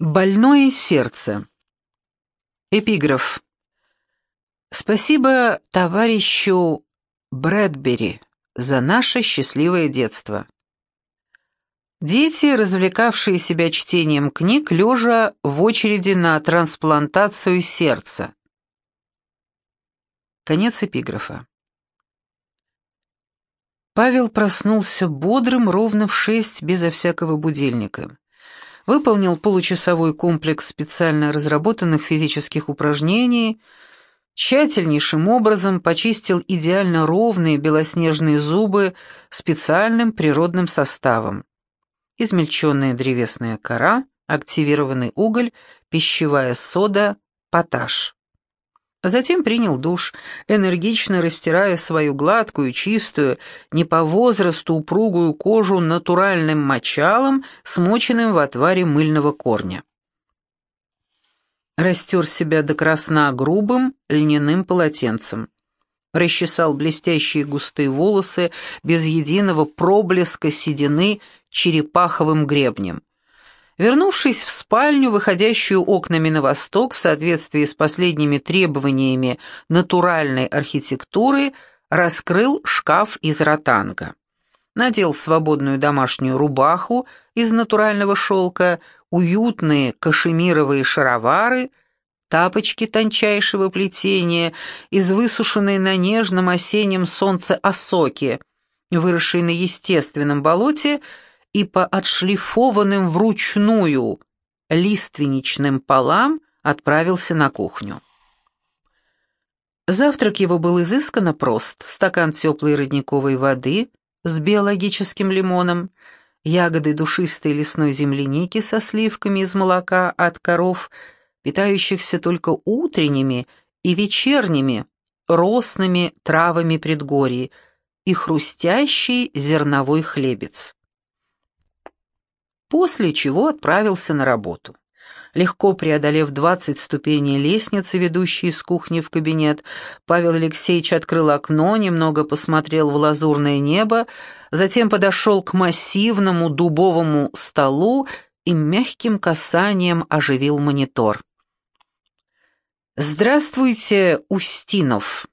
Больное сердце. Эпиграф. Спасибо товарищу Брэдбери за наше счастливое детство. Дети, развлекавшие себя чтением книг, лежа в очереди на трансплантацию сердца. Конец эпиграфа. Павел проснулся бодрым ровно в шесть, безо всякого будильника выполнил получасовой комплекс специально разработанных физических упражнений, тщательнейшим образом почистил идеально ровные белоснежные зубы специальным природным составом. Измельченная древесная кора, активированный уголь, пищевая сода, поташ. Затем принял душ, энергично растирая свою гладкую, чистую, не по возрасту упругую кожу натуральным мочалом, смоченным в отваре мыльного корня. Растер себя до красна грубым льняным полотенцем. Расчесал блестящие густые волосы без единого проблеска седины черепаховым гребнем. Вернувшись в спальню, выходящую окнами на восток в соответствии с последними требованиями натуральной архитектуры, раскрыл шкаф из ротанга. Надел свободную домашнюю рубаху из натурального шелка, уютные кашемировые шаровары, тапочки тончайшего плетения из высушенной на нежном осеннем солнце осоки, выросшей на естественном болоте, и по отшлифованным вручную лиственничным полам отправился на кухню. Завтрак его был изысканно прост. Стакан теплой родниковой воды с биологическим лимоном, ягоды душистой лесной земляники со сливками из молока от коров, питающихся только утренними и вечерними росными травами предгорий, и хрустящий зерновой хлебец после чего отправился на работу. Легко преодолев двадцать ступеней лестницы, ведущей из кухни в кабинет, Павел Алексеевич открыл окно, немного посмотрел в лазурное небо, затем подошел к массивному дубовому столу и мягким касанием оживил монитор. «Здравствуйте, Устинов!»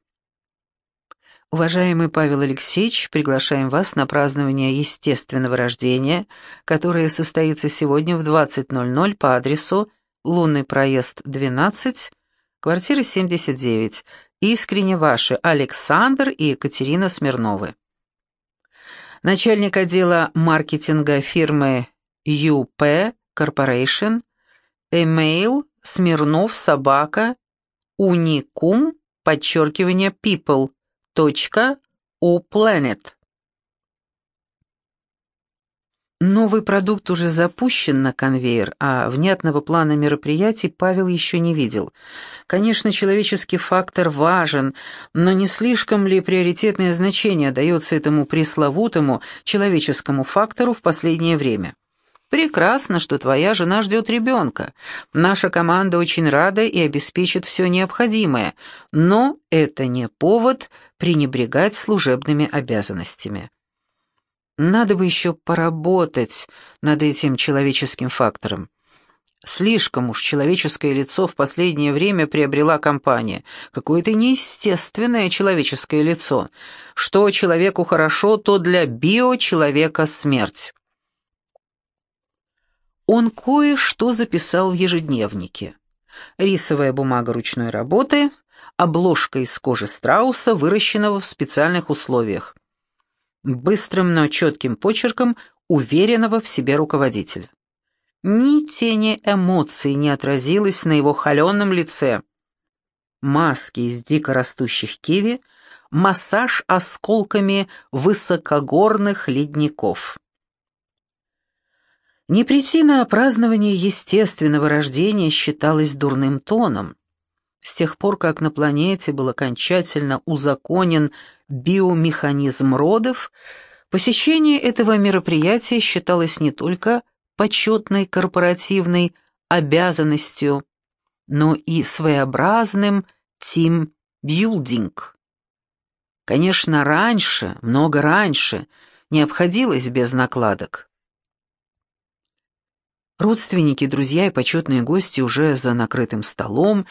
Уважаемый Павел Алексеевич, приглашаем вас на празднование естественного рождения, которое состоится сегодня в 20.00 по адресу Лунный проезд 12, квартира 79. Искренне ваши Александр и Екатерина Смирновы. Начальник отдела маркетинга фирмы UP Corporation, email смирнов подчеркивание people, Planet. Новый продукт уже запущен на конвейер, а внятного плана мероприятий Павел еще не видел. Конечно, человеческий фактор важен, но не слишком ли приоритетное значение дается этому пресловутому человеческому фактору в последнее время? Прекрасно, что твоя жена ждет ребенка. Наша команда очень рада и обеспечит все необходимое, но это не повод пренебрегать служебными обязанностями. Надо бы еще поработать над этим человеческим фактором. Слишком уж человеческое лицо в последнее время приобрела компания. Какое-то неестественное человеческое лицо. Что человеку хорошо, то для биочеловека смерть он кое-что записал в ежедневнике. Рисовая бумага ручной работы, обложка из кожи страуса, выращенного в специальных условиях. Быстрым, но четким почерком уверенного в себе руководителя. Ни тени эмоций не отразилось на его холеном лице. Маски из дикорастущих киви, массаж осколками высокогорных ледников. Не прийти на празднование естественного рождения считалось дурным тоном. С тех пор, как на планете был окончательно узаконен биомеханизм родов, посещение этого мероприятия считалось не только почетной корпоративной обязанностью, но и своеобразным тим-билдинг. Конечно, раньше, много раньше, не обходилось без накладок. Родственники, друзья и почетные гости уже за накрытым столом,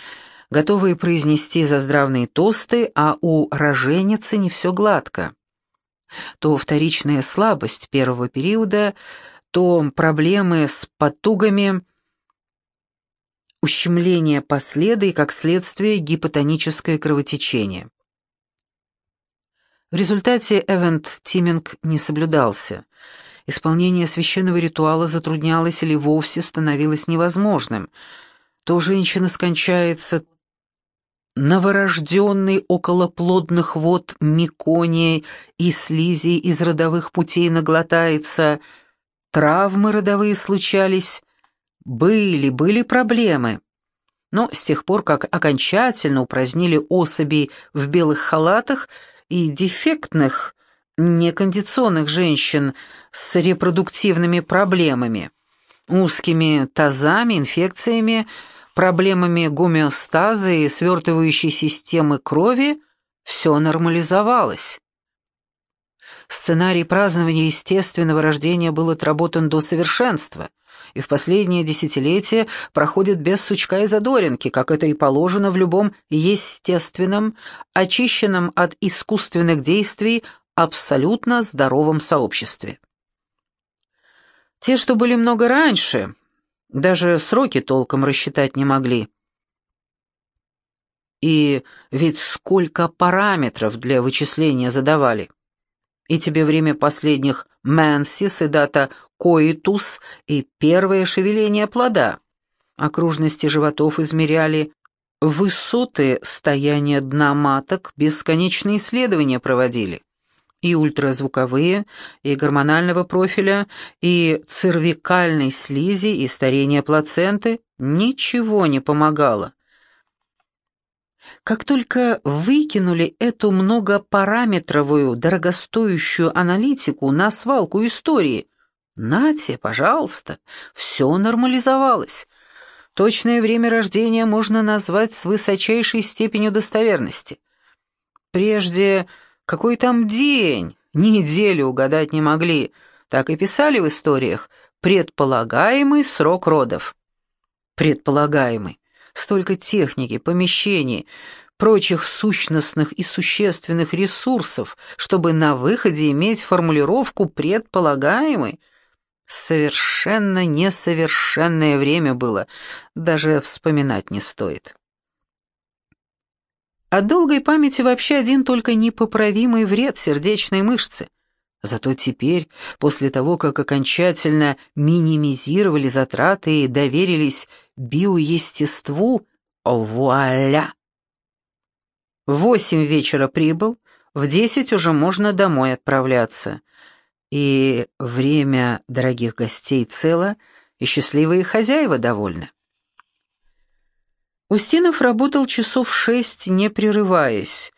готовые произнести заздравные тосты, а у роженицы не все гладко. То вторичная слабость первого периода, то проблемы с потугами, ущемление последа и, как следствие, гипотоническое кровотечение. В результате эвент-тиминг не соблюдался. Исполнение священного ритуала затруднялось или вовсе становилось невозможным. То женщина скончается, новорожденный около плодных вод мекония и слизи из родовых путей наглотается, травмы родовые случались, были, были проблемы. Но с тех пор, как окончательно упразднили особей в белых халатах и дефектных, некондиционных женщин с репродуктивными проблемами, узкими тазами, инфекциями, проблемами гомеостаза и свертывающей системы крови, все нормализовалось. Сценарий празднования естественного рождения был отработан до совершенства, и в последнее десятилетие проходит без сучка и задоринки, как это и положено в любом естественном, очищенном от искусственных действий, абсолютно здоровом сообществе. Те, что были много раньше, даже сроки толком рассчитать не могли. И ведь сколько параметров для вычисления задавали. И тебе время последних менсис и дата коитус и первое шевеление плода. Окружности животов измеряли, высоты стояния дна маток, бесконечные исследования проводили и ультразвуковые, и гормонального профиля, и цервикальной слизи, и старения плаценты, ничего не помогало. Как только выкинули эту многопараметровую, дорогостоящую аналитику на свалку истории, нате, пожалуйста, все нормализовалось. Точное время рождения можно назвать с высочайшей степенью достоверности. Прежде какой там день? Неделю угадать не могли. Так и писали в историях. Предполагаемый срок родов. Предполагаемый. Столько техники, помещений, прочих сущностных и существенных ресурсов, чтобы на выходе иметь формулировку «предполагаемый». Совершенно несовершенное время было, даже вспоминать не стоит. От долгой памяти вообще один только непоправимый вред сердечной мышцы. Зато теперь, после того, как окончательно минимизировали затраты и доверились биоестеству, вуаля! В восемь вечера прибыл, в десять уже можно домой отправляться. И время дорогих гостей цело, и счастливые хозяева довольны. Устинов работал часов шесть, не прерываясь.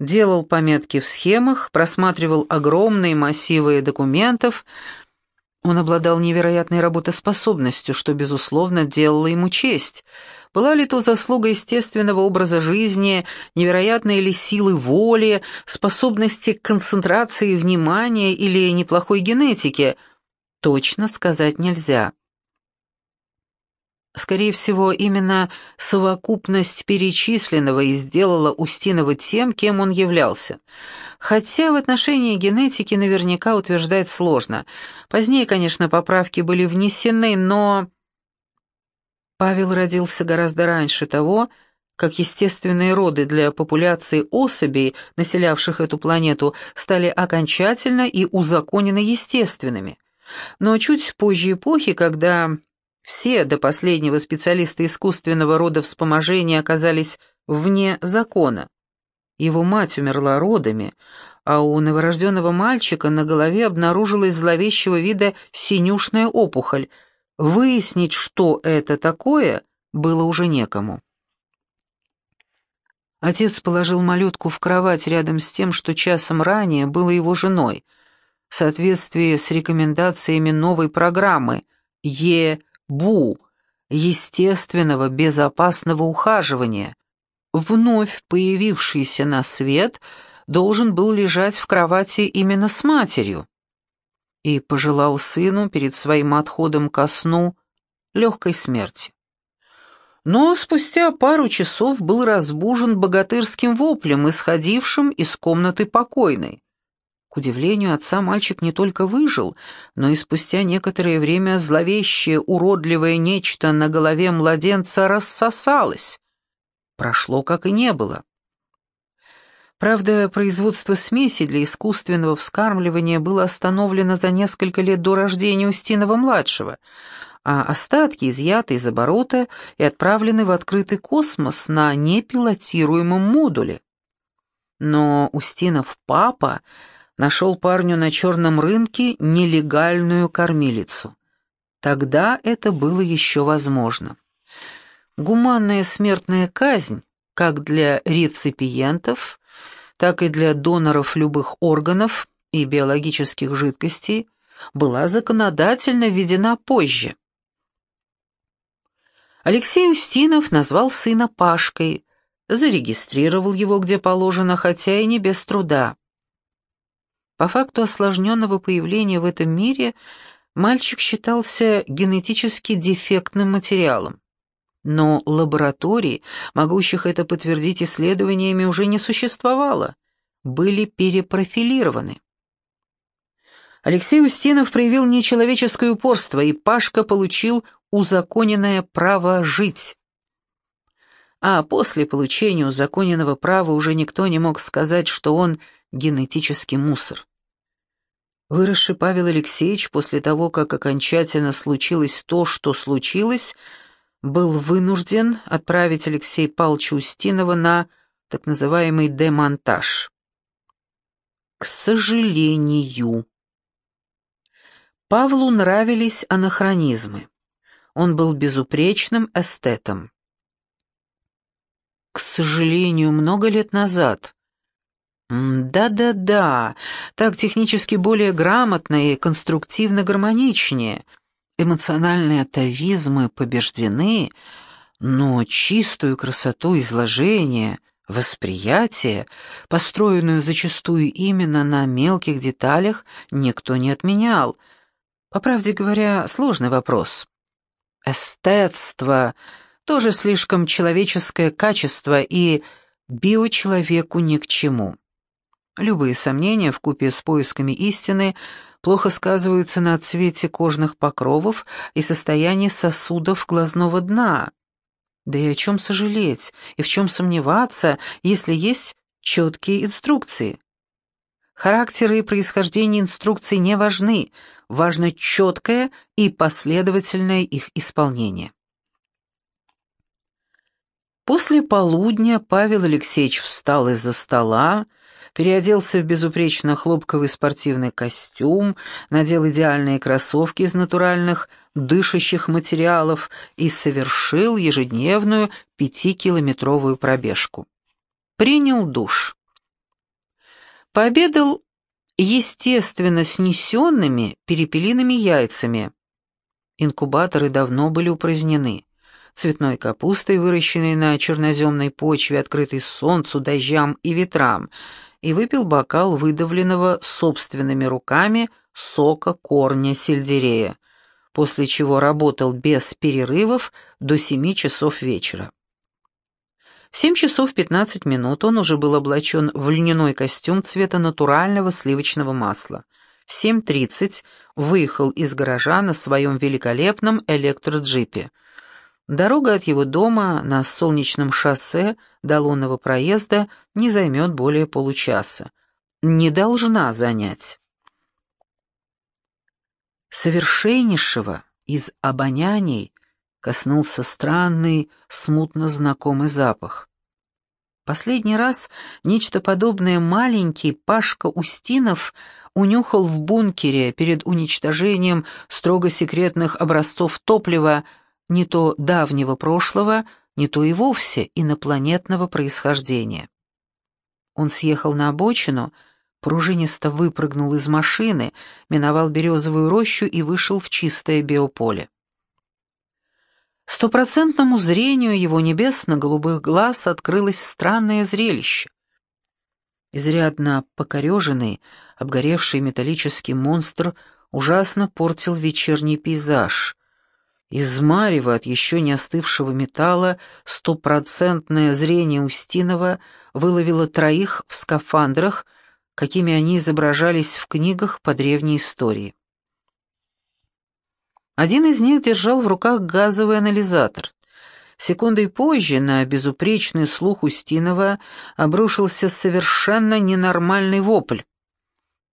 Делал пометки в схемах, просматривал огромные массивы документов. Он обладал невероятной работоспособностью, что, безусловно, делало ему честь. Была ли то заслуга естественного образа жизни, невероятной ли силы воли, способности к концентрации внимания или неплохой генетики? Точно сказать нельзя. Скорее всего, именно совокупность перечисленного и сделала Устинова тем, кем он являлся. Хотя в отношении генетики наверняка утверждать сложно. Позднее, конечно, поправки были внесены, но... Павел родился гораздо раньше того, как естественные роды для популяции особей, населявших эту планету, стали окончательно и узаконены естественными. Но чуть позже эпохи, когда все до последнего специалисты искусственного рода вспоможения оказались вне закона. Его мать умерла родами, а у новорожденного мальчика на голове обнаружилась зловещего вида синюшная опухоль. Выяснить, что это такое, было уже некому. Отец положил малютку в кровать рядом с тем, что часом ранее было его женой, в соответствии с рекомендациями новой программы Е Бу, естественного безопасного ухаживания. Вновь появившийся на свет должен был лежать в кровати именно с матерью. И пожелал сыну перед своим отходом ко сну легкой смерти. Но спустя пару часов был разбужен богатырским воплем, исходившим из комнаты покойной. Удивлению отца мальчик не только выжил, но и спустя некоторое время зловещее, уродливое нечто на голове младенца рассосалось. Прошло, как и не было. Правда, производство смеси для искусственного вскармливания было остановлено за несколько лет до рождения Устинова-младшего, а остатки изъяты из оборота и отправлены в открытый космос на непилотируемом модуле. Но Устинов папа нашел парню на черном рынке нелегальную кормилицу. Тогда это было еще возможно. Гуманная смертная казнь, как для реципиентов, так и для доноров любых органов и биологических жидкостей, была законодательно введена позже. Алексей Устинов назвал сына Пашкой, зарегистрировал его где положено, хотя и не без труда. По факту осложненного появления в этом мире мальчик считался генетически дефектным материалом. Но лабораторий, могущих это подтвердить исследованиями, уже не существовало, были перепрофилированы. Алексей Устинов проявил нечеловеческое упорство, и Пашка получил узаконенное право жить. А после получения узаконенного права уже никто не мог сказать, что он генетический мусор. Выросший Павел Алексеевич после того, как окончательно случилось то, что случилось, был вынужден отправить Алексея Павловича Устинова на так называемый демонтаж. К сожалению. Павлу нравились анахронизмы. Он был безупречным эстетом. К сожалению, много лет назад да-да-да, так технически более грамотно и конструктивно гармоничнее. Эмоциональные атовизмы побеждены, но чистую красоту изложения, восприятия, построенную зачастую именно на мелких деталях, никто не отменял. По правде говоря, сложный вопрос. Эстетство — тоже слишком человеческое качество и биочеловеку ни к чему. Любые сомнения в купе с поисками истины плохо сказываются на цвете кожных покровов и состоянии сосудов глазного дна. Да и о чем сожалеть, и в чем сомневаться, если есть четкие инструкции? Характеры и происхождение инструкций не важны, важно четкое и последовательное их исполнение. После полудня Павел Алексеевич встал из-за стола, переоделся в безупречно хлопковый спортивный костюм, надел идеальные кроссовки из натуральных дышащих материалов и совершил ежедневную пятикилометровую пробежку. Принял душ. Пообедал, естественно, снесенными перепелиными яйцами. Инкубаторы давно были упразднены цветной капустой, выращенной на черноземной почве, открытой солнцу, дождям и ветрам, и выпил бокал выдавленного собственными руками сока корня сельдерея, после чего работал без перерывов до семи часов вечера. В семь часов пятнадцать минут он уже был облачен в льняной костюм цвета натурального сливочного масла. В семь тридцать выехал из гаража на своем великолепном электроджипе – Дорога от его дома на солнечном шоссе до лунного проезда не займет более получаса. Не должна занять. Совершеннейшего из обоняний коснулся странный, смутно знакомый запах. Последний раз нечто подобное маленький Пашка Устинов унюхал в бункере перед уничтожением строго секретных образцов топлива не то давнего прошлого, не то и вовсе инопланетного происхождения. Он съехал на обочину, пружинисто выпрыгнул из машины, миновал березовую рощу и вышел в чистое биополе. Стопроцентному зрению его небесно-голубых глаз открылось странное зрелище. Изрядно покореженный, обгоревший металлический монстр ужасно портил вечерний пейзаж, Из марева от еще не остывшего металла стопроцентное зрение Устинова выловило троих в скафандрах, какими они изображались в книгах по древней истории. Один из них держал в руках газовый анализатор. Секундой позже на безупречный слух Устинова обрушился совершенно ненормальный вопль.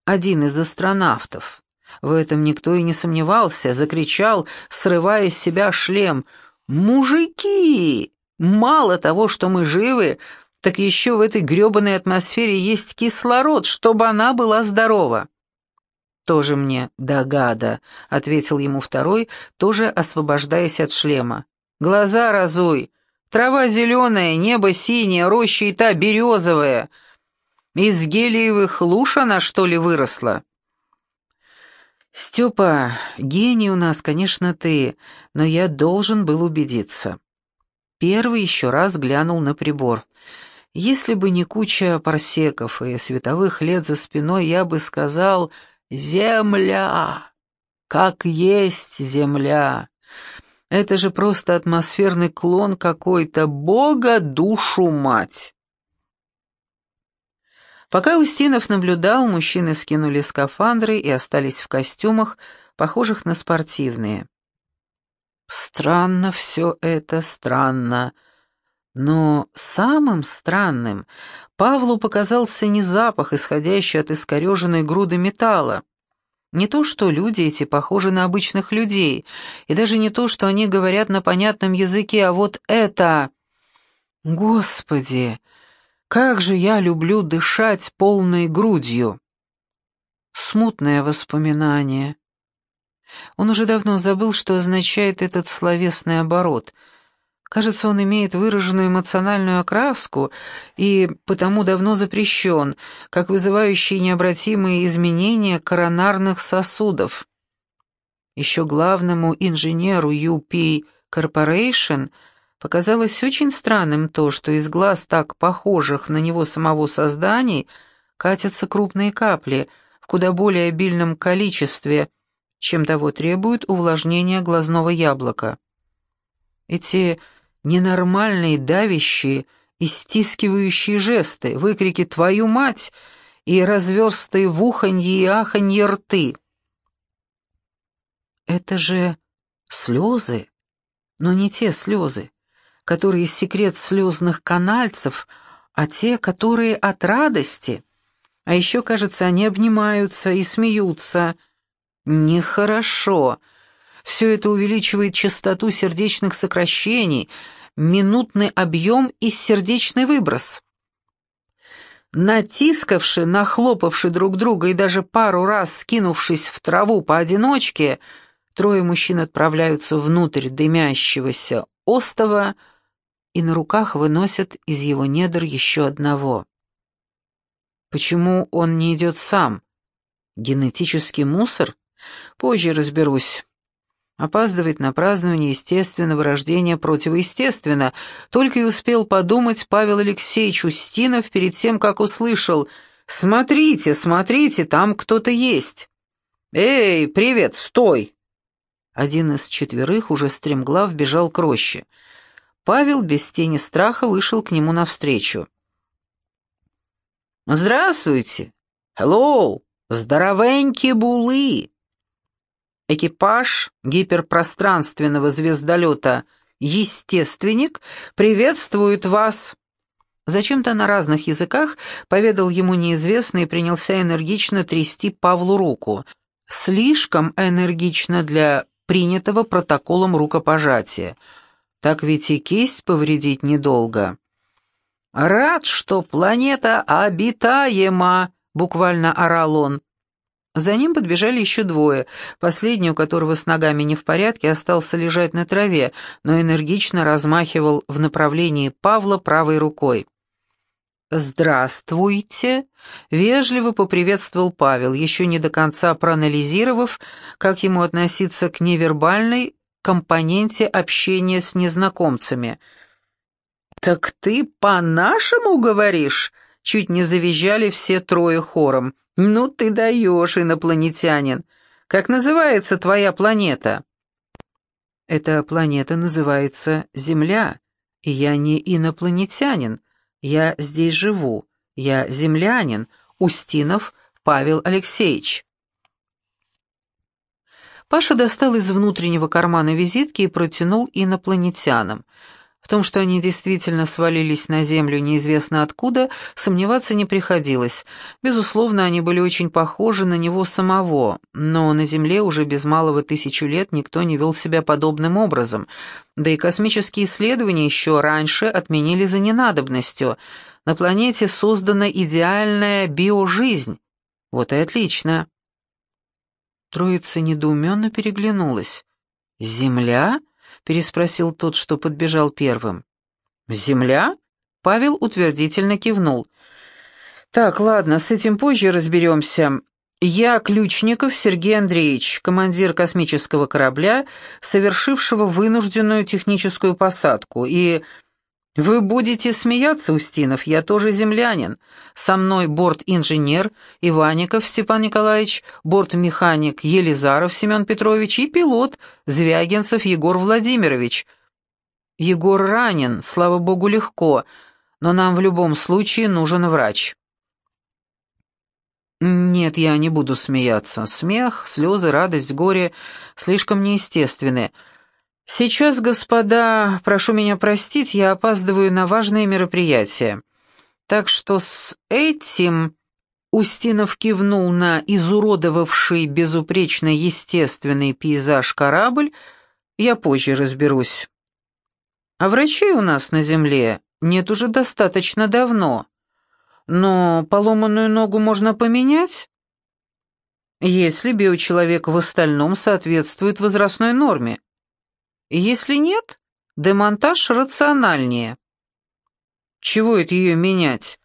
Один из астронавтов, в этом никто и не сомневался, закричал, срывая с себя шлем. «Мужики! Мало того, что мы живы, так еще в этой грёбаной атмосфере есть кислород, чтобы она была здорова». «Тоже мне догада», — ответил ему второй, тоже освобождаясь от шлема. «Глаза разуй. Трава зеленая, небо синее, роща и та березовая. Из гелиевых луж она, что ли, выросла?» «Степа, гений у нас, конечно, ты, но я должен был убедиться». Первый еще раз глянул на прибор. Если бы не куча парсеков и световых лет за спиной, я бы сказал «Земля! Как есть земля!» Это же просто атмосферный клон какой-то, бога душу мать! Пока Устинов наблюдал, мужчины скинули скафандры и остались в костюмах, похожих на спортивные. Странно все это, странно. Но самым странным Павлу показался не запах, исходящий от искореженной груды металла. Не то, что люди эти похожи на обычных людей, и даже не то, что они говорят на понятном языке, а вот это... Господи! Как же я люблю дышать полной грудью. Смутное воспоминание. Он уже давно забыл, что означает этот словесный оборот. Кажется, он имеет выраженную эмоциональную окраску и потому давно запрещен, как вызывающий необратимые изменения коронарных сосудов. Еще главному инженеру UP Corporation – Показалось очень странным то, что из глаз так похожих на него самого созданий катятся крупные капли в куда более обильном количестве, чем того требует увлажнение глазного яблока. Эти ненормальные давящие и стискивающие жесты, выкрики «твою мать!» и разверстые в уханье и аханье рты. Это же слезы, но не те слезы, которые секрет слезных канальцев, а те, которые от радости. А еще, кажется, они обнимаются и смеются. Нехорошо. Все это увеличивает частоту сердечных сокращений, минутный объем и сердечный выброс. Натискавши, нахлопавши друг друга и даже пару раз скинувшись в траву поодиночке, трое мужчин отправляются внутрь дымящегося остова, и на руках выносят из его недр еще одного. Почему он не идет сам? Генетический мусор? Позже разберусь. Опаздывать на празднование естественного рождения противоестественно. Только и успел подумать Павел Алексеевич Устинов перед тем, как услышал «Смотрите, смотрите, там кто-то есть!» «Эй, привет, стой!» Один из четверых уже стремглав бежал к роще. Павел без тени страха вышел к нему навстречу. «Здравствуйте! Hello! Здоровенькие булы!» Экипаж гиперпространственного звездолета «Естественник» приветствует вас. Зачем-то на разных языках поведал ему неизвестный и принялся энергично трясти Павлу руку. Слишком энергично для принятого протоколом рукопожатия — так ведь и кисть повредить недолго. «Рад, что планета обитаема!» — буквально орал он. За ним подбежали еще двое, последний, у которого с ногами не в порядке, остался лежать на траве, но энергично размахивал в направлении Павла правой рукой. «Здравствуйте!» — вежливо поприветствовал Павел, еще не до конца проанализировав, как ему относиться к невербальной компоненте общения с незнакомцами. «Так ты по-нашему говоришь?» — чуть не завизжали все трое хором. «Ну ты даешь, инопланетянин! Как называется твоя планета?» Эта планета называется Земля, и я не инопланетянин, я здесь живу, я землянин, Устинов Павел Алексеевич». Паша достал из внутреннего кармана визитки и протянул инопланетянам. В том, что они действительно свалились на Землю неизвестно откуда, сомневаться не приходилось. Безусловно, они были очень похожи на него самого, но на Земле уже без малого тысячу лет никто не вел себя подобным образом, да и космические исследования еще раньше отменили за ненадобностью. На планете создана идеальная биожизнь. Вот и отлично. Троица недоуменно переглянулась. «Земля?» — переспросил тот, что подбежал первым. «Земля?» — Павел утвердительно кивнул. «Так, ладно, с этим позже разберемся. Я Ключников Сергей Андреевич, командир космического корабля, совершившего вынужденную техническую посадку, и «Вы будете смеяться, Устинов, я тоже землянин. Со мной борт-инженер Иванников Степан Николаевич, борт-механик Елизаров Семен Петрович и пилот Звягинцев Егор Владимирович. Егор ранен, слава богу, легко, но нам в любом случае нужен врач». «Нет, я не буду смеяться. Смех, слезы, радость, горе слишком неестественны». «Сейчас, господа, прошу меня простить, я опаздываю на важное мероприятие. Так что с этим...» Устинов кивнул на изуродовавший безупречно естественный пейзаж корабль, «я позже разберусь. А врачей у нас на земле нет уже достаточно давно. Но поломанную ногу можно поменять?» если биочеловек в остальном соответствует возрастной норме. Если нет, демонтаж рациональнее. Чего это ее менять?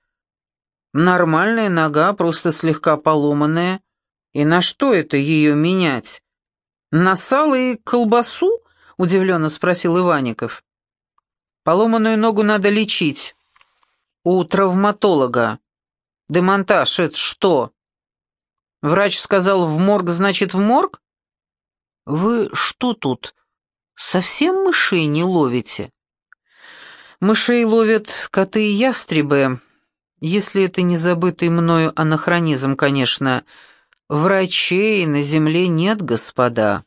Нормальная нога, просто слегка поломанная. И на что это ее менять? На сало и колбасу? Удивленно спросил Иваников. Поломанную ногу надо лечить. У травматолога. Демонтаж — это что? Врач сказал, в морг, значит, в морг? Вы что тут, Совсем мышей не ловите? Мышей ловят коты и ястребы. Если это не забытый мною анахронизм, конечно. Врачей на земле нет, господа.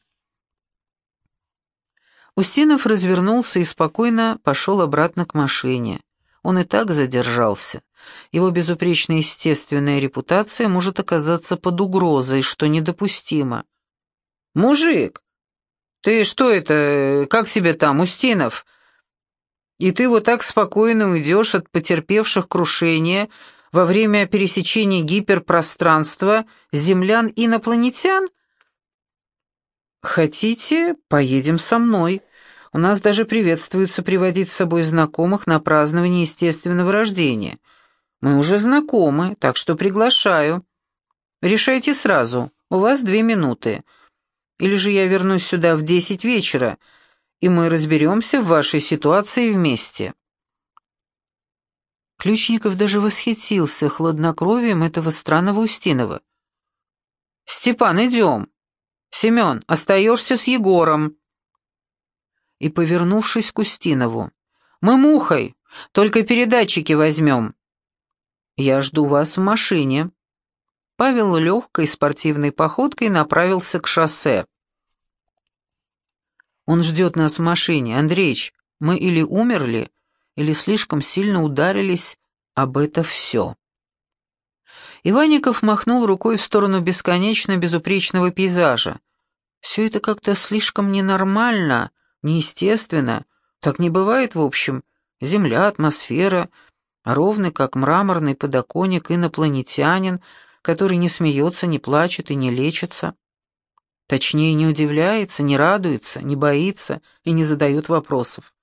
Устинов развернулся и спокойно пошел обратно к машине. Он и так задержался. Его безупречно естественная репутация может оказаться под угрозой, что недопустимо. «Мужик, «Ты что это, как тебе там, Устинов?» «И ты вот так спокойно уйдешь от потерпевших крушения во время пересечения гиперпространства землян-инопланетян?» «Хотите, поедем со мной. У нас даже приветствуется приводить с собой знакомых на празднование естественного рождения. Мы уже знакомы, так что приглашаю. Решайте сразу, у вас две минуты». Или же я вернусь сюда в десять вечера, и мы разберемся в вашей ситуации вместе». Ключников даже восхитился хладнокровием этого странного Устинова. «Степан, идем. Семен, остаешься с Егором». И, повернувшись к Устинову, «Мы мухой, только передатчики возьмем». «Я жду вас в машине». Павел легкой спортивной походкой направился к шоссе. Он ждет нас в машине. Андреич, мы или умерли, или слишком сильно ударились об это все. Иванников махнул рукой в сторону бесконечно безупречного пейзажа. Все это как-то слишком ненормально, неестественно. Так не бывает, в общем. Земля, атмосфера, ровный, как мраморный подоконник, инопланетянин, который не смеется, не плачет и не лечится. Точнее, не удивляется, не радуется, не боится и не задает вопросов.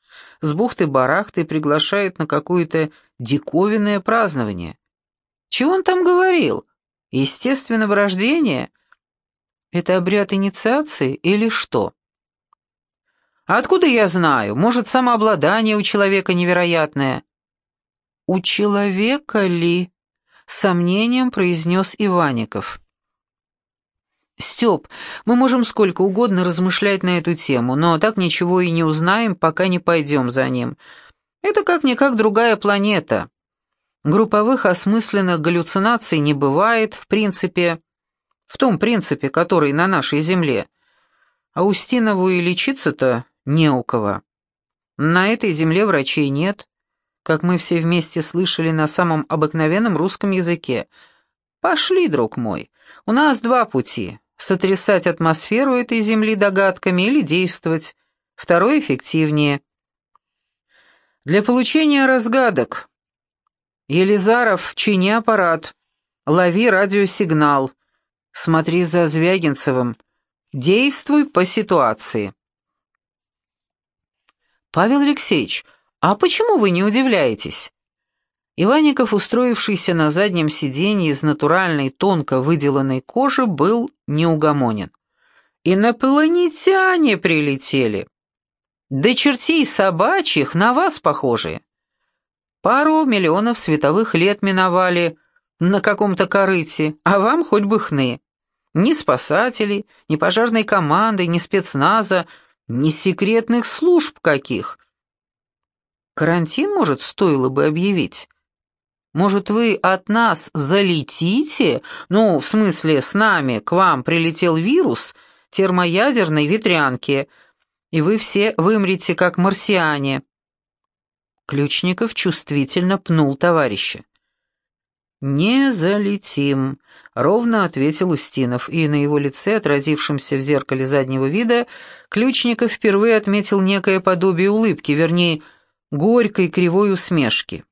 С бухты-барахты приглашает на какое-то диковинное празднование. Чего он там говорил? Естественного рождения? Это обряд инициации или что? откуда я знаю? Может, самообладание у человека невероятное? У человека ли? С сомнением произнес Иваников. Степ, мы можем сколько угодно размышлять на эту тему, но так ничего и не узнаем, пока не пойдем за ним. Это как-никак другая планета. Групповых осмысленных галлюцинаций не бывает, в принципе, в том принципе, который на нашей Земле. А Устинову и лечиться-то не у кого. На этой Земле врачей нет, как мы все вместе слышали на самом обыкновенном русском языке. Пошли, друг мой, у нас два пути сотрясать атмосферу этой земли догадками или действовать. Второе эффективнее. Для получения разгадок. Елизаров, чини аппарат. Лови радиосигнал. Смотри за Звягинцевым. Действуй по ситуации. Павел Алексеевич, а почему вы не удивляетесь? Иванников, устроившийся на заднем сиденье из натуральной тонко выделанной кожи, был неугомонен. «Инопланетяне прилетели! Да чертей собачьих на вас похожие! Пару миллионов световых лет миновали на каком-то корыте, а вам хоть бы хны. Ни спасателей, ни пожарной команды, ни спецназа, ни секретных служб каких. Карантин, может, стоило бы объявить?» Может, вы от нас залетите? Ну, в смысле, с нами к вам прилетел вирус термоядерной ветрянки, и вы все вымрете, как марсиане». Ключников чувствительно пнул товарища. «Не залетим», — ровно ответил Устинов, и на его лице, отразившемся в зеркале заднего вида, Ключников впервые отметил некое подобие улыбки, вернее, горькой кривой усмешки.